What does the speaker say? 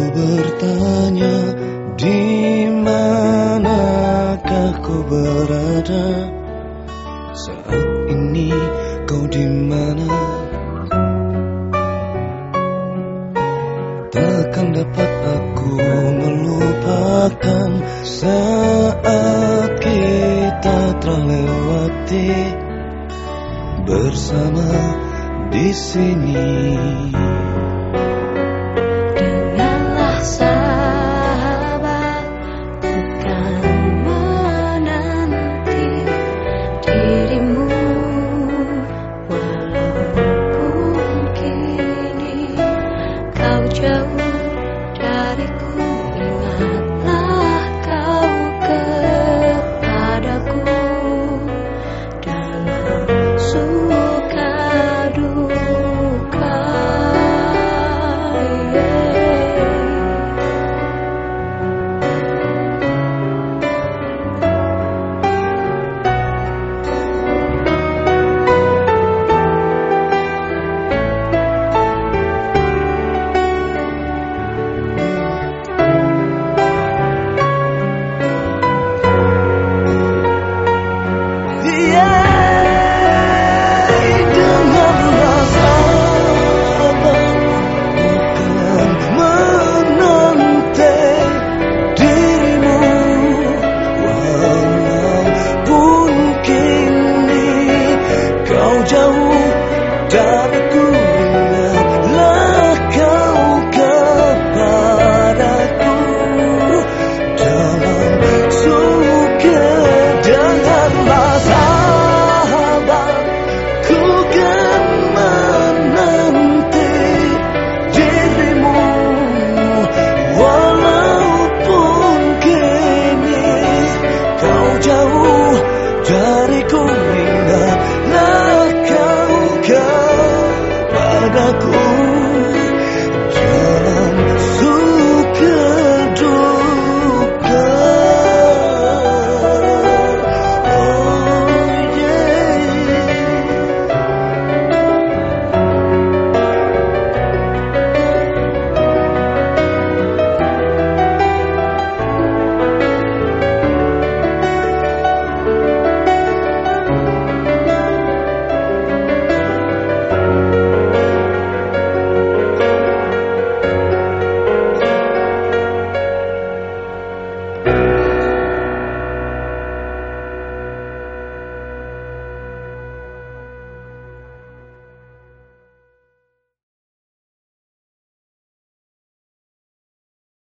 Ku bertanya di manakah kau berada saat ini kau di mana? Takkan dapat aku melupakan saat kita telah lewati bersama di sini. 不敢。